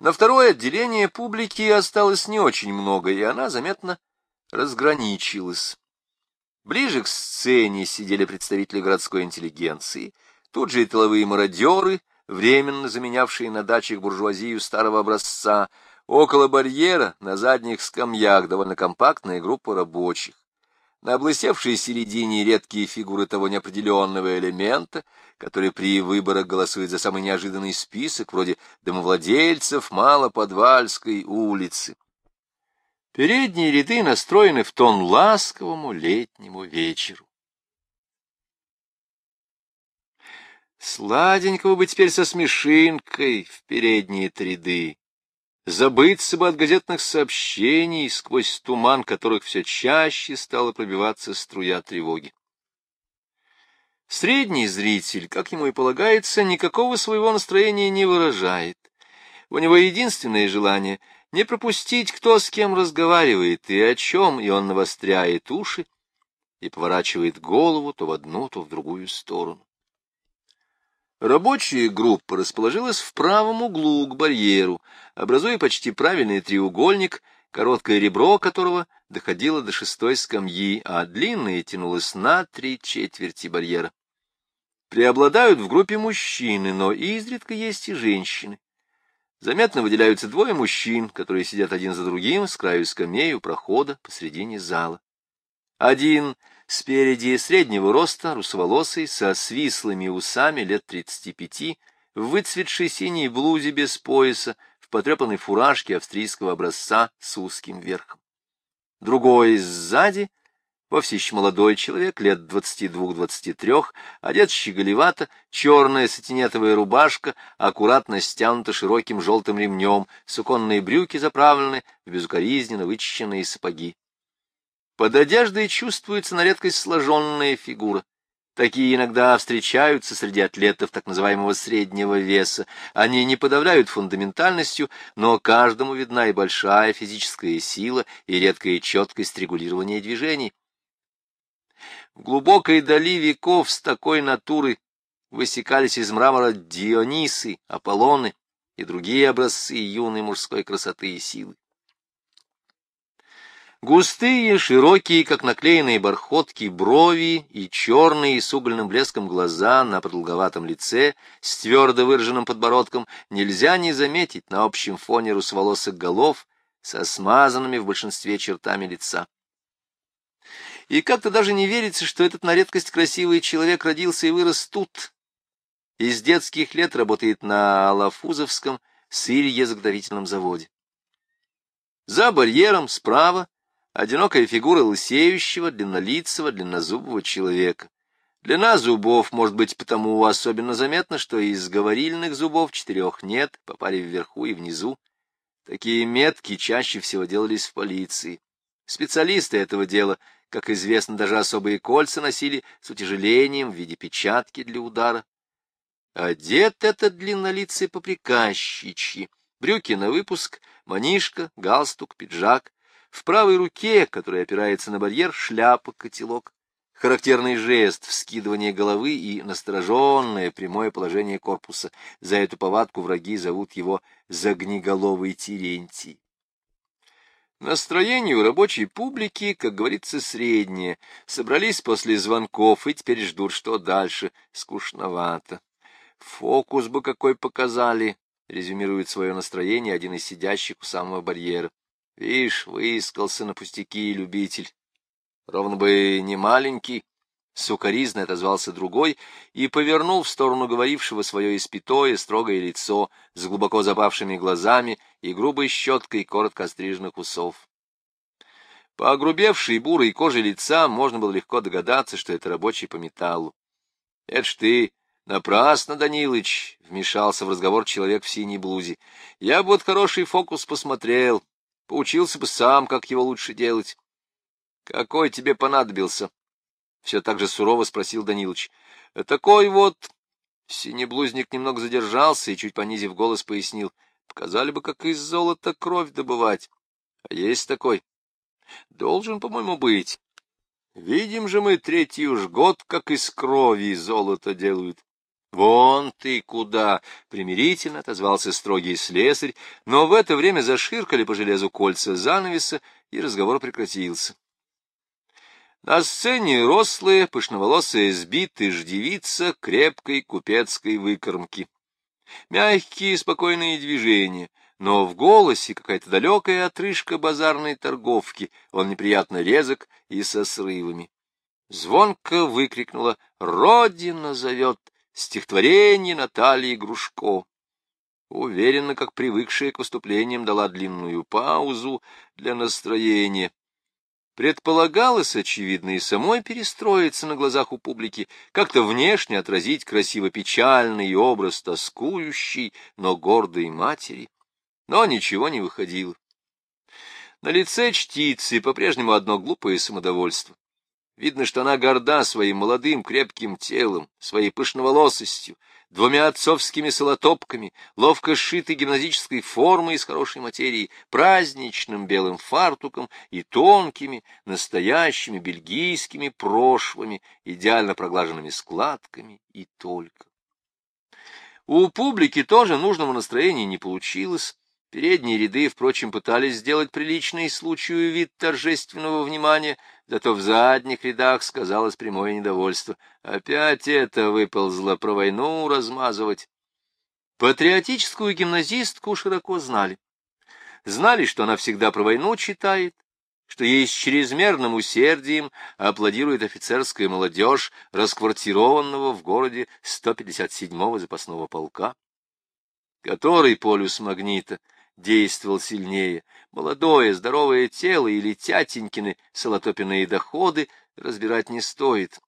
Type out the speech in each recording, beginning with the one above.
На второе отделение публики осталось не очень много, и она заметно разграничилась. Ближе к сцене сидели представители городской интеллигенции, тут же и тыловые мародеры, временно заменявшие на дачах буржуазию старого образца, около барьера на задних скамьях довольно компактная группа рабочих. На облысевшей середине редкие фигуры того неопределенного элемента, который при выборах голосует за самый неожиданный список, вроде домовладельцев Малоподвальской улицы. Передние ряды настроены в тон ласковому летнему вечеру. Сладенького бы теперь со смешинкой в передние ряды. Забыться бы от газетных сообщений, сквозь туман которых все чаще стала пробиваться струя тревоги. Средний зритель, как ему и полагается, никакого своего настроения не выражает. У него единственное желание — не пропустить, кто с кем разговаривает и о чем, и он навостряет уши и поворачивает голову то в одну, то в другую сторону. Рабочая группа расположилась в правом углу к барьеру, образуя почти правильный треугольник, короткое ребро которого доходило до шестой скамьи, а длинное тянулось на три четверти барьера. Преобладают в группе мужчины, но изредка есть и женщины. Заметно выделяются двое мужчин, которые сидят один за другим с краю скамей у прохода посредине зала. Один спереди среднего роста, русоволосый, со свислыми усами лет тридцати пяти, в выцветшей синей блузе без пояса, в потрепанной фуражке австрийского образца с узким верхом. Другой сзади Вовсе еще молодой человек, лет двадцати двух-двадцати трех, одет щеголевато, черная сатинетовая рубашка, аккуратно стянута широким желтым ремнем, суконные брюки заправлены в безукоризненно вычищенные сапоги. Под одеждой чувствуется на редкость сложенная фигура. Такие иногда встречаются среди атлетов так называемого среднего веса. Они не подавляют фундаментальностью, но каждому видна и большая физическая сила, и редкая четкость регулирования движений. В глубокой дали веков с такой натуры высекались из мрамора Дионисы, Аполлоны и другие образцы юной мужской красоты и силы. Густые, широкие, как наклеенные бархотки, брови и черные с угольным блеском глаза на продолговатом лице с твердо выраженным подбородком нельзя не заметить на общем фоне русоволосых голов со смазанными в большинстве чертами лица. И как-то даже не верится, что этот на редкость красивый человек родился и вырос тут. Из детских лет работает на Алафузовском сырье-заготовительном заводе. За барьером справа одинокая фигура лысеющего, длиннолицего, длиннозубого человека. Длина зубов может быть потому особенно заметна, что из говорильных зубов четырех нет, попали вверху и внизу. Такие метки чаще всего делались в полиции. Специалисты этого дела как известно, даже особые кольца носили с утяжелением в виде печатки для удара. Одет этот длиннолицый поприказчичьи, брюки на выпуск, манишка, галстук, пиджак. В правой руке, которая опирается на барьер, шляпа, котелок. Характерный жест вскидывания головы и настороженное прямое положение корпуса. За эту повадку враги зовут его Загниголовый Терентий. Настроение у рабочей публики, как говорится, среднее. Собрались после звонков и теперь ждут, что дальше. Скучновато. Фокус бы какой показали, резюмирует свое настроение один из сидящих у самого барьера. Вишь, выискался на пустяки любитель. Ровно бы не маленький, Сукаризно отозвался другой и повернул в сторону говорившего свое испятое, строгое лицо с глубоко запавшими глазами и грубой щеткой коротко стриженных усов. По огрубевшей бурой коже лица можно было легко догадаться, что это рабочий по металлу. — Это ж ты напрасно, Данилыч, — вмешался в разговор человек в синей блузе. — Я бы вот хороший фокус посмотрел, поучился бы сам, как его лучше делать. — Какой тебе понадобился? Все так же сурово спросил Данилович. — Такой вот... Синеблузник немного задержался и, чуть понизив голос, пояснил. — Показали бы, как из золота кровь добывать. А есть такой. Должен, по-моему, быть. Видим же мы третий уж год, как из крови золото делают. «Вон ты куда!» — примирительно отозвался строгий слесарь, но в это время заширкали по железу кольца занавеса, и разговор прекратился. На сцене рослые, пышноволосые сбитые ждевица крепкой купецкой выкормки. Мягкие спокойные движения, но в голосе какая-то далекая отрыжка базарной торговки, он неприятно резок и со срывами. Звонко выкрикнула «Родина зовет!» Стихотворение Натальи Грушко. Уверенно, как привыкшая к выступлениям, дала длинную паузу для настроения. Предполагалось, очевидно, и самой перестроиться на глазах у публики, как-то внешне отразить красиво-печальный образ тоскующей, но гордой матери. Но ничего не выходило. На лице чтицы по-прежнему одно глупое самодовольство. Видно, что она горда своим молодым крепким телом, своей пышноволосостью, двумя отцовскими солотопками, ловко сшитой гимназической формой из хорошей материи, праздничным белым фартуком и тонкими, настоящими бельгийскими прошвами, идеально проглаженными складками и только. У публики тоже нужного настроения не получилось, Передние ряды, впрочем, пытались сделать приличный случаю вид торжественного внимания, зато в задних рядах сказалось прямое недовольство. Опять это выползло про войну размазывать. Патриотическую гимназистку широко знали. Знали, что она всегда про войну читает, что ей с чрезмерным усердием аплодирует офицерская молодежь, расквартированного в городе 157-го запасного полка. Который полюс магнита действовал сильнее. Молодое, здоровое тело или тятенькины солотопенные доходы разбирать не стоит.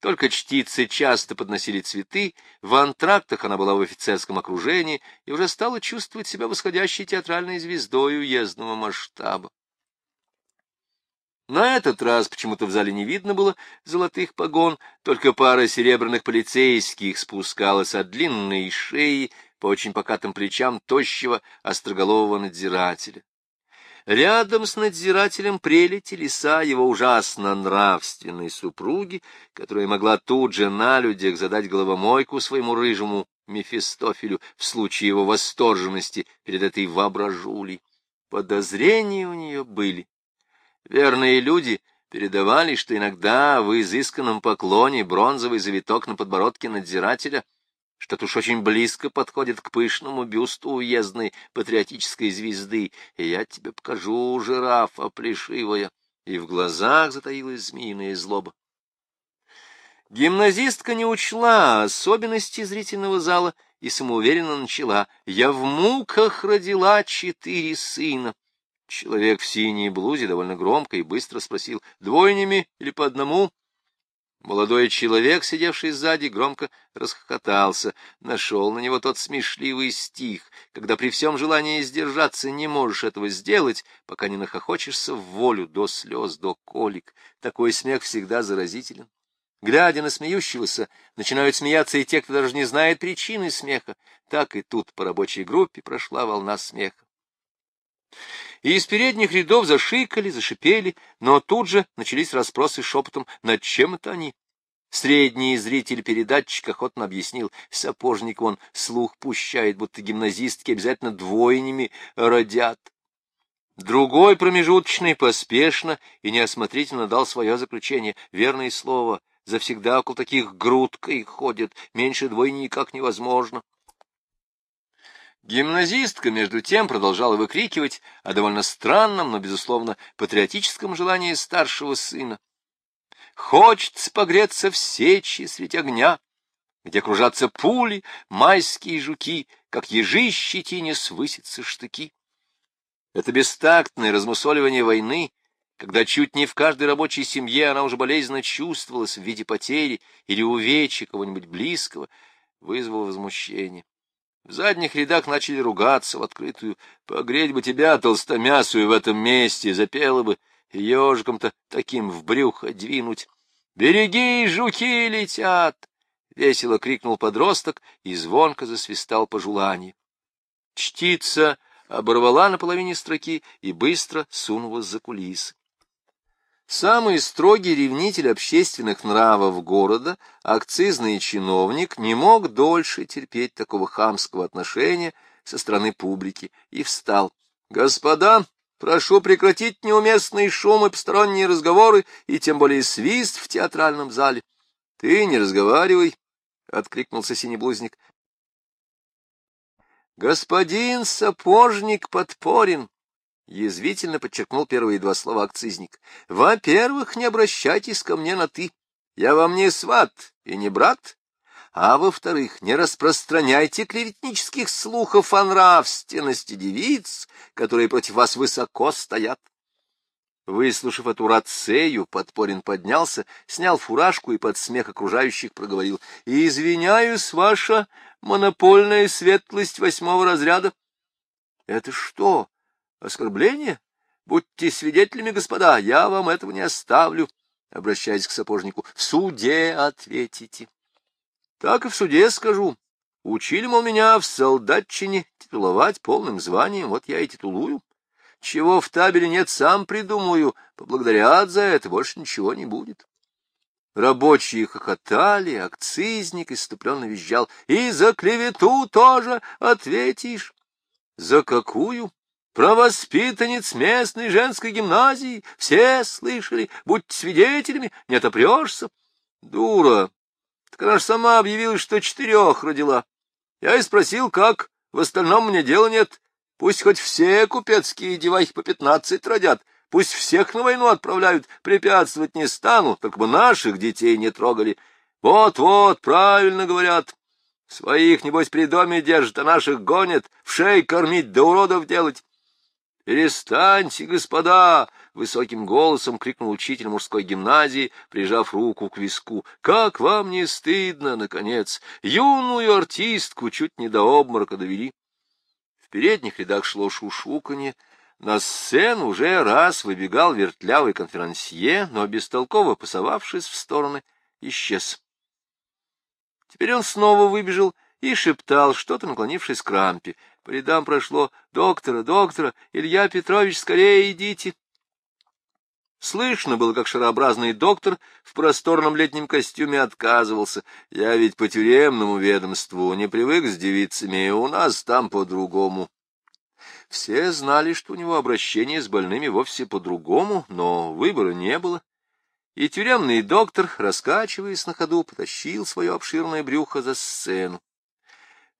Только чтицы часто подносили цветы, в антрактах она была в офицерском окружении и уже стала чувствовать себя восходящей театральной звездой уездного масштаба. На этот раз почему-то в зале не видно было золотых погон, только пара серебряных полицейских спускалась от длинной шеи по очень покатым плечам тощего остроголового надзирателя. Рядом с надзирателем прелети лиса его ужасно нравственной супруги, которая могла тут же на людях задать головомойку своему рыжему Мефистофелю в случае его восторженности перед этой воображулей. Подозрения у нее были. Верные люди передавали, что иногда в изысканном поклоне бронзовый завиток на подбородке надзирателя — что-то уж очень близко подходит к пышному бюсту уездной патриотической звезды, и я тебе покажу, жирафа плешивая, и в глазах затаилась змеиная злоба. Гимназистка не учла особенности зрительного зала и самоуверенно начала. «Я в муках родила четыре сына». Человек в синей блузе довольно громко и быстро спросил, «Двойнями или по одному?» Молодой человек, сидевший сзади, громко расхохотался, нашел на него тот смешливый стих, когда при всем желании сдержаться не можешь этого сделать, пока не нахохочешься в волю до слез, до колик. Такой смех всегда заразителен. Глядя на смеющегося, начинают смеяться и те, кто даже не знает причины смеха. Так и тут по рабочей группе прошла волна смеха и из передних рядов зашикали, зашипели, но тут же начались расспросы шепотом, над чем это они. Средний зритель-передатчик охотно объяснил, сапожник он слух пущает, будто гимназистки обязательно двойнями родят. Другой промежуточный поспешно и неосмотрительно дал свое заключение. Верное слово, завсегда около таких грудкой ходят, меньше двойни никак невозможно. Гимназистка, между тем, продолжала выкрикивать о довольно странном, но, безусловно, патриотическом желании старшего сына. «Хочется погреться в сечи средь огня, где кружатся пули, майские жуки, как ежи щетине свысятся штыки». Это бестактное размусоливание войны, когда чуть не в каждой рабочей семье она уже болезненно чувствовалась в виде потери или увечья кого-нибудь близкого, вызвало возмущение. В задних рядах начали ругаться в открытую. Погреть бы тебя, толстомясую, в этом месте, запела бы, ежиком-то таким в брюхо двинуть. «Береги, жуки летят!» — весело крикнул подросток и звонко засвистал по желанию. Чтица оборвала на половине строки и быстро сунулась за кулисы. Самый строгий ревнитель общественных нравов города, акцизный чиновник, не мог дольше терпеть такого хамского отношения со стороны публики и встал. «Господа, прошу прекратить неуместные шумы, посторонние разговоры и тем более свист в театральном зале». «Ты не разговаривай», — откликнулся синеблузник. «Господин сапожник подпорен», Язвительно подчеркнул первые два слова акцизник. «Во-первых, не обращайтесь ко мне на «ты». Я вам не сват и не брат. А во-вторых, не распространяйте клеветнических слухов о нравственности девиц, которые против вас высоко стоят. Выслушав эту рацею, Подпорин поднялся, снял фуражку и под смех окружающих проговорил. — Извиняюсь, ваша монопольная светлость восьмого разряда. — Это что? Оскорбление? Будьте свидетелями, господа, я вам этого не оставлю. Обращаясь к сапожнику, в суде ответите. Так и в суде скажу. Учили, мол, меня в солдатчине титуловать полным званием, вот я и титулую. Чего в табеле нет, сам придумаю. Поблагодарят за это, больше ничего не будет. Рабочие хохотали, акцизник иступленно визжал. И за клевету тоже ответишь. За какую? Про воспитанниц местной женской гимназии все слышали, будьте свидетелями, не отопрешься. Дура, так она ж сама объявила, что четырех родила. Я и спросил, как, в остальном мне дела нет. Пусть хоть все купецкие девахи по пятнадцать родят, пусть всех на войну отправляют, препятствовать не стану, только бы наших детей не трогали. Вот-вот, правильно говорят. Своих, небось, при доме держат, а наших гонят, в шей кормить да уродов делать. «Перестаньте, господа!» — высоким голосом крикнул учитель мужской гимназии, прижав руку к виску. «Как вам не стыдно, наконец! Юную артистку чуть не до обморока довели!» В передних рядах шло шушуканье. На сцену уже раз выбегал вертлявый конферансье, но, бестолково пасовавшись в стороны, исчез. Теперь он снова выбежал и шептал, что-то наклонившись к рампе. По рядам прошло «Доктора, доктора, Илья Петрович, скорее идите!» Слышно было, как шарообразный доктор в просторном летнем костюме отказывался. Я ведь по тюремному ведомству не привык с девицами, у нас там по-другому. Все знали, что у него обращение с больными вовсе по-другому, но выбора не было. И тюремный доктор, раскачиваясь на ходу, потащил свое обширное брюхо за сцену.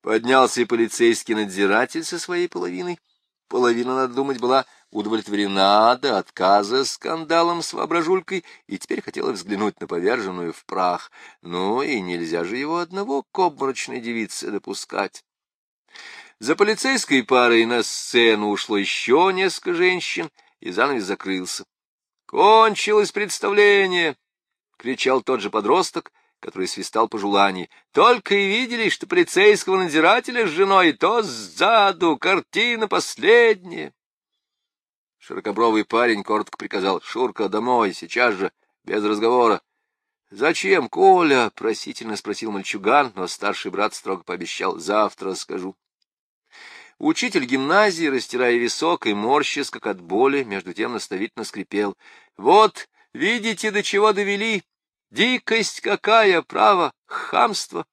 Поднялся и полицейский надзиратель со своей половиной. Половина, надо думать, была удовлетворена до отказа скандалом с воображулькой и теперь хотела взглянуть на поверженную в прах. Ну и нельзя же его одного к обморочной девице допускать. За полицейской парой на сцену ушло еще несколько женщин, и занавес закрылся. «Кончилось представление!» — кричал тот же подросток, который свистал по желанию. Только и видели, что полицейского надзирателя с женой то сзаду, картина последняя. Широкобровый парень коротко приказал, «Шурка, домой, сейчас же, без разговора». «Зачем, Коля?» — просительно спросил мальчуган, но старший брат строго пообещал, «завтра скажу». Учитель гимназии, растирая висок и морщис, как от боли, между тем наставительно скрипел. «Вот, видите, до чего довели? Дикость какая, право, хамство.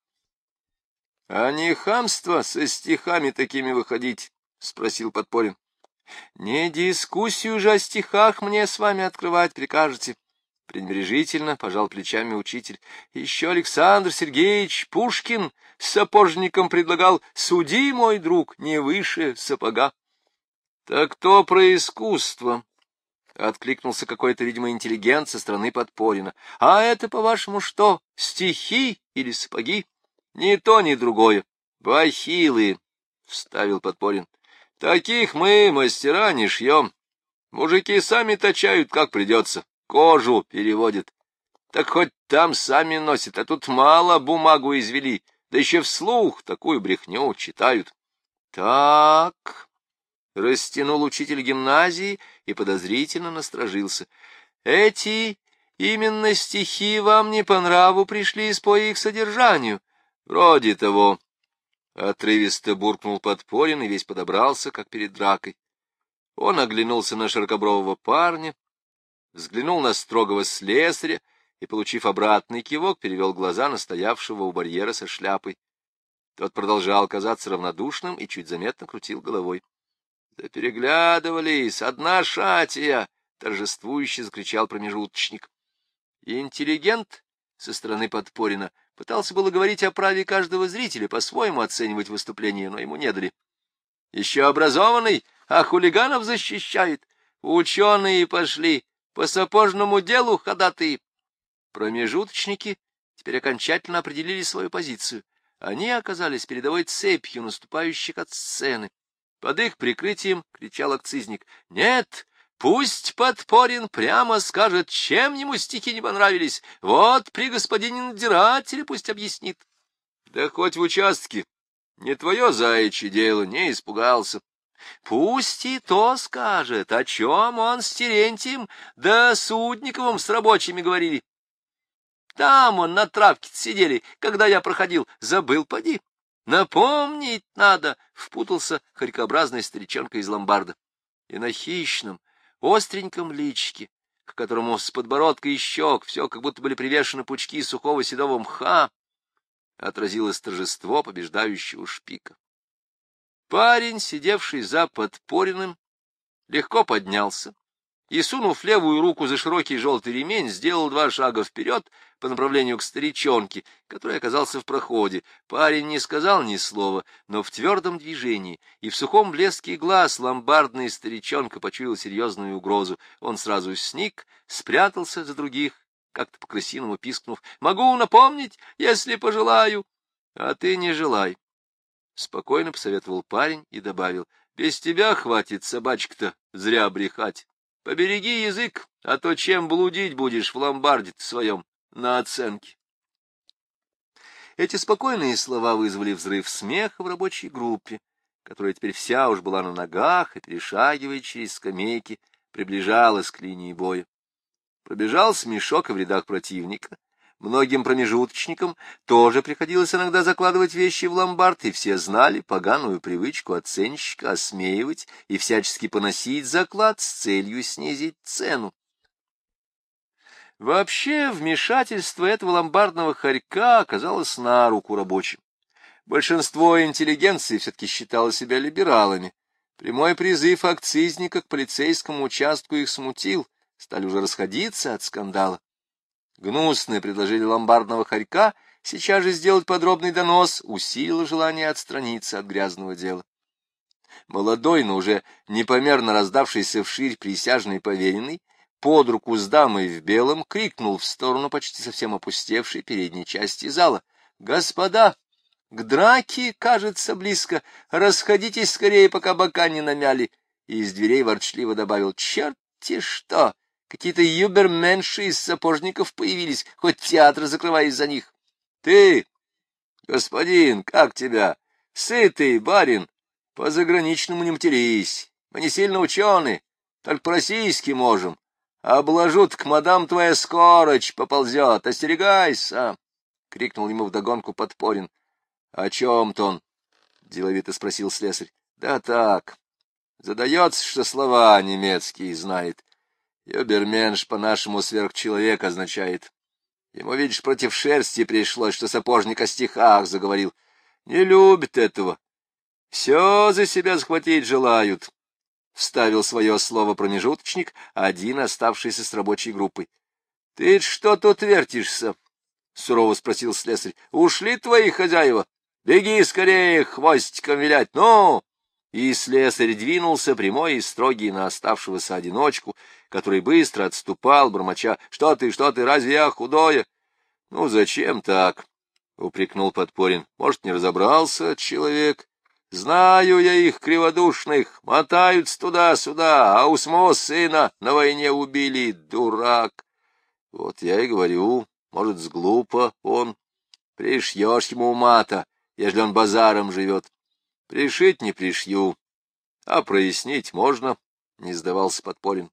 — А не хамство со стихами такими выходить? — спросил Подпорин. — Не дискуссию же о стихах мне с вами открывать прикажете. Пренебрежительно пожал плечами учитель. Еще Александр Сергеевич Пушкин сапожником предлагал «Суди, мой друг, не выше сапога». — Так то про искусство, — откликнулся какой-то, видимо, интеллигент со стороны Подпорина. — А это, по-вашему, что, стихи или сапоги? — Ни то, ни другое. — Бахилы, — вставил Подпорин. — Таких мы, мастера, не шьем. Мужики сами точают, как придется, кожу переводят. Так хоть там сами носят, а тут мало бумагу извели, да еще вслух такую брехню читают. — Так, растянул учитель гимназии и подозрительно насторожился. Эти именно стихи вам не по нраву пришли по их содержанию. Вроде того. Отрывисто буркнул подпорин и весь подобрался, как перед дракой. Он оглянулся на широкобрового парня, взглянул на строгого слесаря и, получив обратный кивок, перевел глаза на стоявшего у барьера со шляпой. Тот продолжал казаться равнодушным и чуть заметно крутил головой. — Да переглядывались, одна шатия! — торжествующе закричал промежуточник. интеллигент со стороны Подпорина пытался было говорить о праве каждого зрителя, по-своему оценивать выступление, но ему не дали. — Еще образованный, а хулиганов защищает. Ученые пошли, по сапожному делу ходатые. Промежуточники теперь окончательно определили свою позицию. Они оказались передовой цепью наступающих от сцены. Под их прикрытием кричал акцизник. «Нет, пусть Подпорин прямо скажет, чем ему стихи не понравились. Вот при господине надзирателе пусть объяснит». «Да хоть в участке. Не твое заячье дело, не испугался». Пусть и то скажет, о чем он с Терентием да Судниковым с рабочими говорили. Там он на травке сидели, когда я проходил, забыл, поди. Напомнить надо, — впутался хорькообразный старичонка из ломбарда. И на хищном, остреньком личике, к которому с подбородка и щек все как будто были привешены пучки сухого седого мха, отразилось торжество побеждающего шпика. Парень, сидевший за подпоренным, легко поднялся, и, сунув левую руку за широкий желтый ремень, сделал два шага вперед по направлению к старичонке, который оказался в проходе. Парень не сказал ни слова, но в твердом движении и в сухом блеске глаз ломбардный старичонка почуял серьезную угрозу. Он сразу сник, спрятался за других, как-то по-крысиному пискнув. «Могу напомнить, если пожелаю». «А ты не желай», — спокойно посоветовал парень и добавил. «Без тебя хватит собачка-то зря брехать». Побереги язык, а то чем блудить будешь в ломбарде своем на оценке. Эти спокойные слова вызвали взрыв смеха в рабочей группе, которая теперь вся уж была на ногах и, перешагивая через скамейки, приближалась к линии боя. Пробежал смешок в рядах противника, Многим промежуточникам тоже приходилось иногда закладывать вещи в ломбард, и все знали поганую привычку оценщика осмеивать и всячески поносить заклад с целью снизить цену. Вообще, вмешательство этого ломбардного хорька оказалось на руку рабочим. Большинство интеллигенции все-таки считало себя либералами. Прямой призыв акцизника к полицейскому участку их смутил, стали уже расходиться от скандала. Гнусное предложение ломбардного хорька сейчас же сделать подробный донос усилило желание отстраниться от грязного дела. Молодой, но уже непомерно раздавшийся вширь присяжный поверенный, под руку с дамой в белом, крикнул в сторону почти совсем опустевшей передней части зала. — Господа, к драке, кажется, близко. Расходитесь скорее, пока бока не намяли. И из дверей ворчливо добавил. — Черти что! Какие-то юберменши из сапожников появились, хоть театр закрывай из-за них. Ты, господин, как тебя? Сытый, барин, по-заграничному не матерись. Мы не сильно ученые, только по-российски можем. Обложут к мадам твоя скороч поползет, остерегайся! — крикнул ему вдогонку подпорин. — О чем-то он? — деловито спросил слесарь. — Да так. Задается, что слова немецкие знает. Йоберменш по-нашему сверхчеловек означает. Ему, видишь, против шерсти пришлось, что сапожник о стихах заговорил. Не любит этого. Все за себя схватить желают. Вставил свое слово промежуточник, один оставшийся с рабочей группой. — Ты что тут вертишься? — сурово спросил слесарь. — Ушли твои хозяева? Беги скорее хвостиком вилять. Ну! И слесарь двинулся прямой и строгий на оставшегося одиночку, который быстро отступал, бормоча, «Что ты, что ты, разве я худое?» «Ну, зачем так?» — упрекнул Подпорин. «Может, не разобрался человек? Знаю я их, криводушных, мотаются туда-сюда, а у самого сына на войне убили, дурак!» «Вот я и говорю, может, сглупо он. Пришьешь ему мата, ежели он базаром живет. Пришить не пришью, а прояснить можно, — не сдавался Подполин.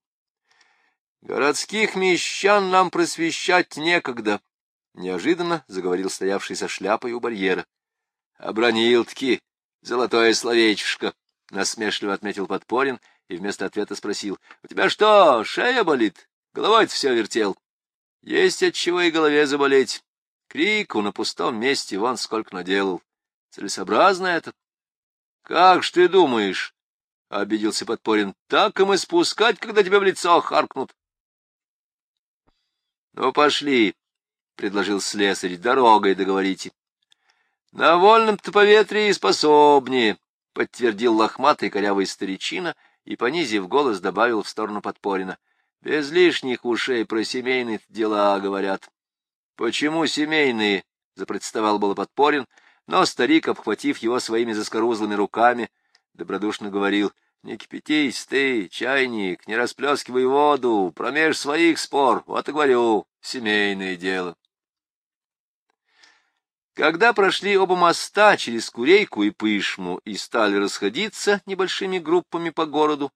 Городских мещан нам просвещать некогда, — неожиданно заговорил стоявший со шляпой у барьера. — Обронил-таки золотое словечко, — насмешливо отметил Подпорин и вместо ответа спросил. — У тебя что, шея болит? Головой-то все вертел. Есть от чего и голове заболеть. Крику на пустом месте вон сколько наделал. Целесообразно это? — Как ж ты думаешь? — обиделся Подпорин. — Так им и спускать, когда тебя в лицо харкнут. — Ну, пошли, — предложил слесарь, — дорогой договорите. — На вольном-то поветрии способнее, — подтвердил лохматый корявый старичина и, понизив голос, добавил в сторону Подпорина. — Без лишних ушей про семейные дела говорят. — Почему семейные? — запротестовал было Подпорин, но старик, обхватив его своими заскорузлыми руками, добродушно говорил — не кипятись ты, чайник, не расплескивай воду, промеж своих спор, вот и говорю, семейное дело. Когда прошли оба моста через Курейку и Пышму и стали расходиться небольшими группами по городу,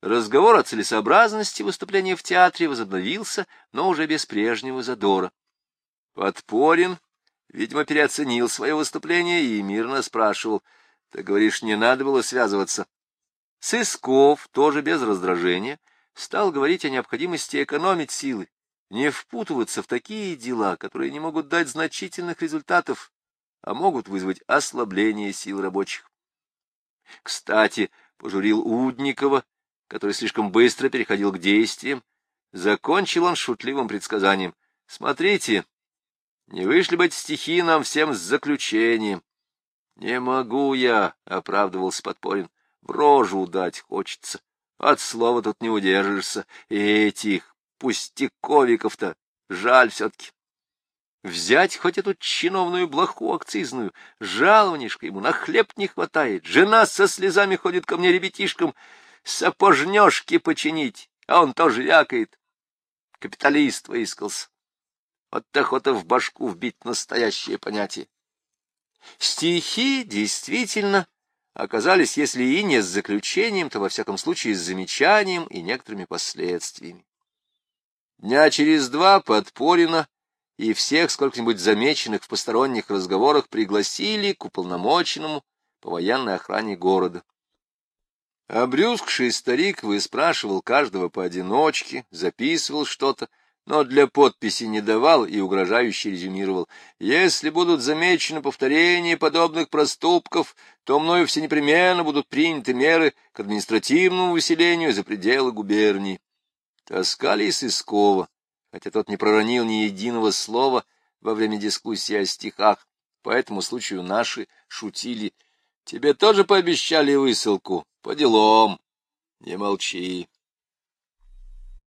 разговор о целесообразности выступления в театре возобновился, но уже без прежнего задора. Подпорин, видимо, переоценил свое выступление и мирно спрашивал, «Ты говоришь, не надо было связываться?» Сысков, тоже без раздражения, стал говорить о необходимости экономить силы, не впутываться в такие дела, которые не могут дать значительных результатов, а могут вызвать ослабление сил рабочих. Кстати, пожурил Удникова, который слишком быстро переходил к действиям, закончил он шутливым предсказанием. «Смотрите, не вышли бы эти стихи нам всем с заключением». «Не могу я», — оправдывался Подпорин, — «в рожу дать хочется. От слова тут не удержишься. И этих пустяковиков-то жаль все-таки. Взять хоть эту чиновную блоху акцизную, жалованишко ему на хлеб не хватает, жена со слезами ходит ко мне ребятишкам сапожнешки починить, а он тоже вякает. Капиталист выискался. Вот охота в башку вбить настоящее понятие. Стихи действительно оказались, если и не с заключением, то во всяком случае с замечанием и некоторыми последствиями. Дня через два Подпорина и всех сколько-нибудь замеченных в посторонних разговорах пригласили к уполномоченному по военной охране города. Обрюзгший старик выспрашивал каждого поодиночке, записывал что-то, но для подписи не давал и угрожающе резюмировал. Если будут замечены повторения подобных проступков, то мною все непременно будут приняты меры к административному выселению за пределы губернии. Таскали и Сыскова, хотя тот не проронил ни единого слова во время дискуссии о стихах. По этому случаю наши шутили. Тебе тоже пообещали высылку? По делам. Не молчи.